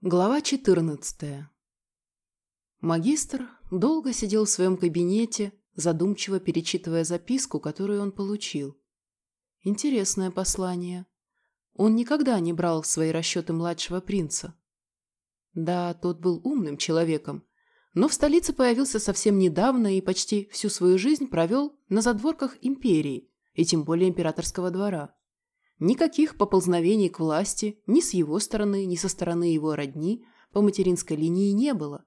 Глава 14. Магистр долго сидел в своем кабинете, задумчиво перечитывая записку, которую он получил. Интересное послание. Он никогда не брал в свои расчеты младшего принца. Да, тот был умным человеком, но в столице появился совсем недавно и почти всю свою жизнь провел на задворках империи, и тем более императорского двора. Никаких поползновений к власти ни с его стороны, ни со стороны его родни по материнской линии не было.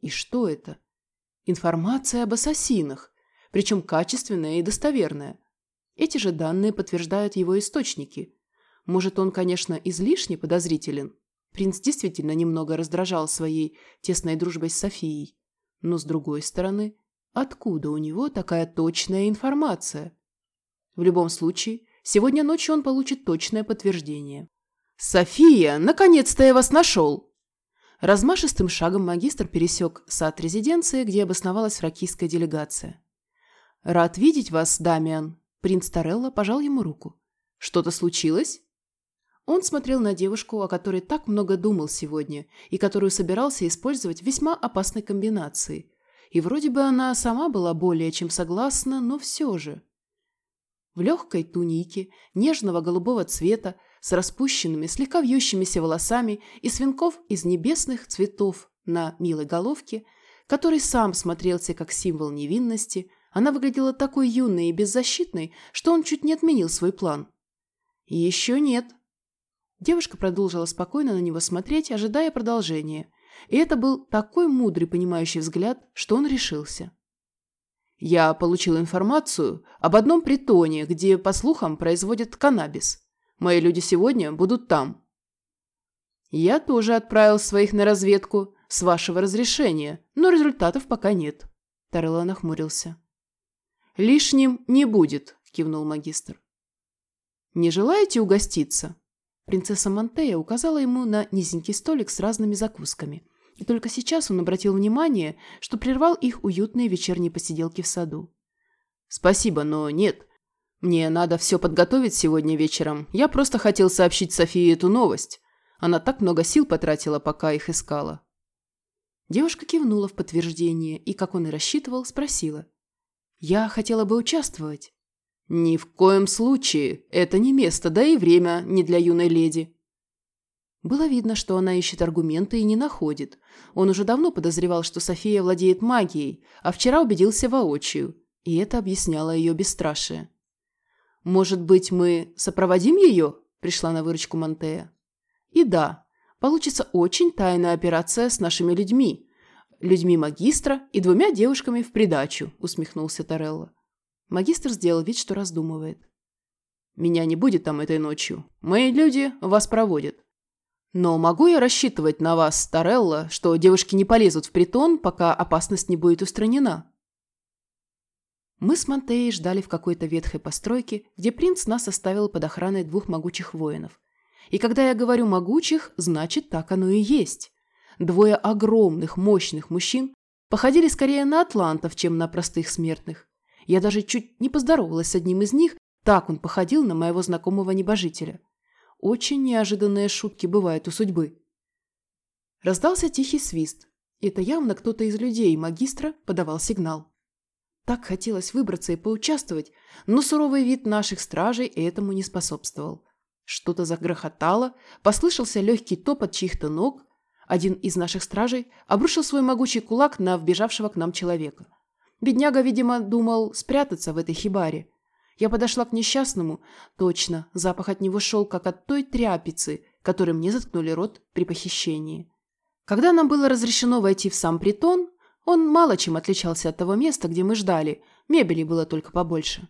И что это? Информация об ассасинах, причем качественная и достоверная. Эти же данные подтверждают его источники. Может, он, конечно, излишне подозрителен. Принц действительно немного раздражал своей тесной дружбой с Софией. Но, с другой стороны, откуда у него такая точная информация? В любом случае, Сегодня ночью он получит точное подтверждение. «София, наконец-то я вас нашел!» Размашистым шагом магистр пересек сад резиденции, где обосновалась фракийская делегация. «Рад видеть вас, Дамиан!» Принц Торелло пожал ему руку. «Что-то случилось?» Он смотрел на девушку, о которой так много думал сегодня, и которую собирался использовать в весьма опасной комбинации. И вроде бы она сама была более чем согласна, но все же в легкой тунике нежного голубого цвета с распущенными, слегка вьющимися волосами и свинков из небесных цветов на милой головке, который сам смотрелся как символ невинности, она выглядела такой юной и беззащитной, что он чуть не отменил свой план. «Еще нет». Девушка продолжила спокойно на него смотреть, ожидая продолжения. И это был такой мудрый, понимающий взгляд, что он решился. Я получил информацию об одном притоне, где, по слухам, производят каннабис. Мои люди сегодня будут там. Я тоже отправил своих на разведку с вашего разрешения, но результатов пока нет. Тарелла нахмурился. Лишним не будет, кивнул магистр. Не желаете угоститься? Принцесса Монтея указала ему на низенький столик с разными закусками. И только сейчас он обратил внимание, что прервал их уютные вечерние посиделки в саду. «Спасибо, но нет. Мне надо все подготовить сегодня вечером. Я просто хотел сообщить Софии эту новость. Она так много сил потратила, пока их искала». Девушка кивнула в подтверждение и, как он и рассчитывал, спросила. «Я хотела бы участвовать». «Ни в коем случае. Это не место, да и время не для юной леди». Было видно, что она ищет аргументы и не находит. Он уже давно подозревал, что София владеет магией, а вчера убедился воочию. И это объясняло ее бесстрашие. «Может быть, мы сопроводим ее?» – пришла на выручку Монтея. «И да, получится очень тайная операция с нашими людьми. Людьми магистра и двумя девушками в придачу», – усмехнулся Торелло. Магистр сделал вид, что раздумывает. «Меня не будет там этой ночью. Мои люди вас проводят. Но могу я рассчитывать на вас, Старелла, что девушки не полезут в притон, пока опасность не будет устранена? Мы с Монтеей ждали в какой-то ветхой постройке, где принц нас оставил под охраной двух могучих воинов. И когда я говорю «могучих», значит, так оно и есть. Двое огромных, мощных мужчин походили скорее на атлантов, чем на простых смертных. Я даже чуть не поздоровалась с одним из них, так он походил на моего знакомого небожителя. Очень неожиданные шутки бывают у судьбы. Раздался тихий свист. Это явно кто-то из людей магистра подавал сигнал. Так хотелось выбраться и поучаствовать, но суровый вид наших стражей этому не способствовал. Что-то загрохотало, послышался легкий топот чьих-то ног. Один из наших стражей обрушил свой могучий кулак на вбежавшего к нам человека. Бедняга, видимо, думал спрятаться в этой хибаре. Я подошла к несчастному. Точно, запах от него шел, как от той тряпицы, которой мне заткнули рот при похищении. Когда нам было разрешено войти в сам притон, он мало чем отличался от того места, где мы ждали, мебели было только побольше.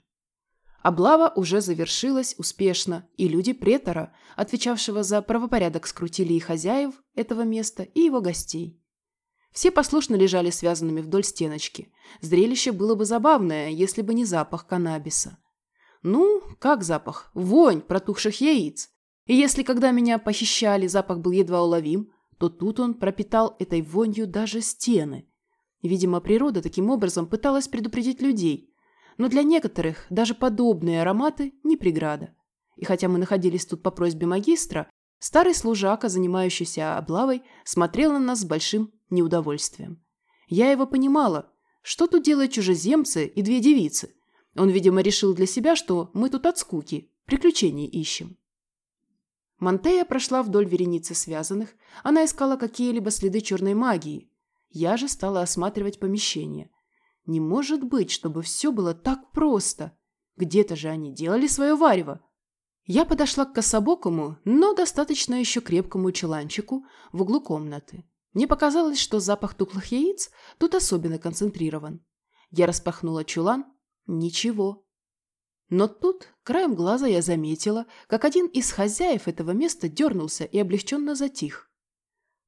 Облава уже завершилась успешно, и люди претора, отвечавшего за правопорядок, скрутили и хозяев этого места, и его гостей. Все послушно лежали связанными вдоль стеночки. Зрелище было бы забавное, если бы не запах каннабиса. Ну, как запах? Вонь протухших яиц. И если когда меня похищали, запах был едва уловим, то тут он пропитал этой вонью даже стены. Видимо, природа таким образом пыталась предупредить людей. Но для некоторых даже подобные ароматы не преграда. И хотя мы находились тут по просьбе магистра, Старый служака, занимающийся облавой, смотрел на нас с большим неудовольствием. Я его понимала. Что тут делают чужеземцы и две девицы? Он, видимо, решил для себя, что мы тут от скуки, приключений ищем. Монтея прошла вдоль вереницы связанных, она искала какие-либо следы черной магии. Я же стала осматривать помещение. Не может быть, чтобы все было так просто. Где-то же они делали свое варево. Я подошла к кособокому, но достаточно еще крепкому чуланчику в углу комнаты. Мне показалось, что запах тухлых яиц тут особенно концентрирован. Я распахнула чулан. Ничего. Но тут, краем глаза, я заметила, как один из хозяев этого места дернулся и облегченно затих.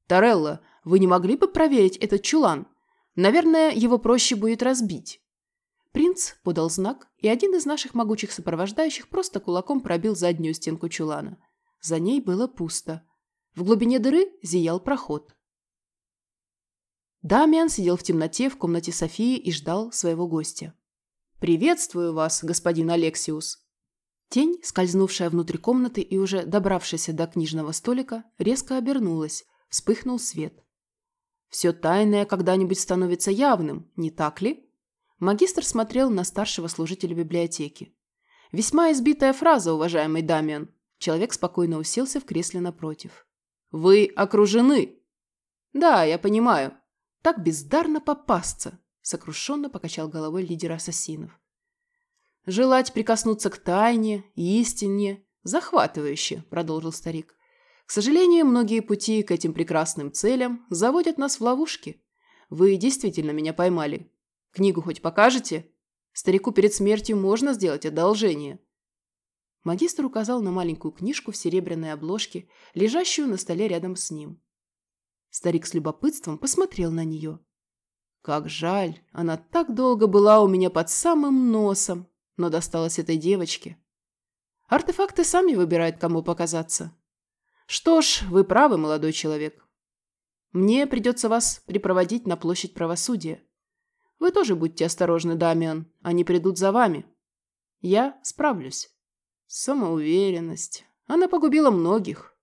«Тарелла, вы не могли бы проверить этот чулан? Наверное, его проще будет разбить». Принц подал знак, и один из наших могучих сопровождающих просто кулаком пробил заднюю стенку чулана. За ней было пусто. В глубине дыры зиял проход. Дамиан сидел в темноте в комнате Софии и ждал своего гостя. «Приветствую вас, господин Алексиус!» Тень, скользнувшая внутрь комнаты и уже добравшаяся до книжного столика, резко обернулась, вспыхнул свет. «Все тайное когда-нибудь становится явным, не так ли?» Магистр смотрел на старшего служителя библиотеки. «Весьма избитая фраза, уважаемый Дамиан». Человек спокойно уселся в кресле напротив. «Вы окружены!» «Да, я понимаю. Так бездарно попасться!» Сокрушенно покачал головой лидер ассасинов. «Желать прикоснуться к тайне, истине, захватывающе», – продолжил старик. «К сожалению, многие пути к этим прекрасным целям заводят нас в ловушки. Вы действительно меня поймали. Книгу хоть покажете? Старику перед смертью можно сделать одолжение». Магистр указал на маленькую книжку в серебряной обложке, лежащую на столе рядом с ним. Старик с любопытством посмотрел на нее. Как жаль, она так долго была у меня под самым носом, но досталась этой девочке. Артефакты сами выбирают, кому показаться. Что ж, вы правы, молодой человек. Мне придется вас припроводить на площадь правосудия. Вы тоже будьте осторожны, Дамиан, они придут за вами. Я справлюсь. Самоуверенность. Она погубила многих.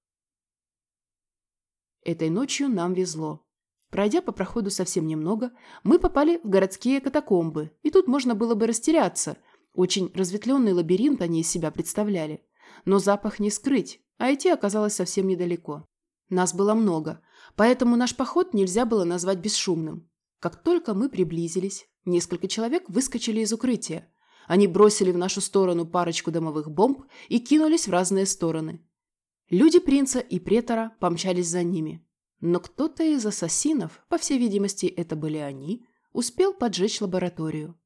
Этой ночью нам везло. Пройдя по проходу совсем немного, мы попали в городские катакомбы, и тут можно было бы растеряться. Очень разветвленный лабиринт они из себя представляли. Но запах не скрыть, а идти оказалось совсем недалеко. Нас было много, поэтому наш поход нельзя было назвать бесшумным. Как только мы приблизились, несколько человек выскочили из укрытия. Они бросили в нашу сторону парочку домовых бомб и кинулись в разные стороны. Люди принца и претора помчались за ними. Но кто-то из ассасинов, по всей видимости, это были они, успел поджечь лабораторию.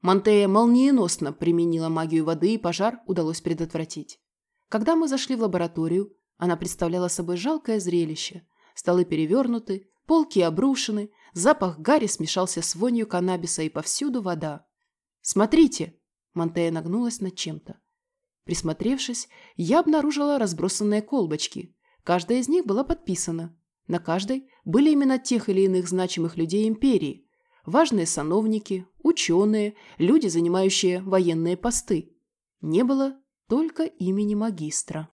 Монтея молниеносно применила магию воды, и пожар удалось предотвратить. Когда мы зашли в лабораторию, она представляла собой жалкое зрелище. Столы перевернуты, полки обрушены, запах гари смешался с вонью каннабиса и повсюду вода. «Смотрите!» – Монтея нагнулась над чем-то. Присмотревшись, я обнаружила разбросанные колбочки. Каждая из них была подписана. На каждой были имена тех или иных значимых людей империи, важные сановники, ученые, люди, занимающие военные посты. Не было только имени магистра.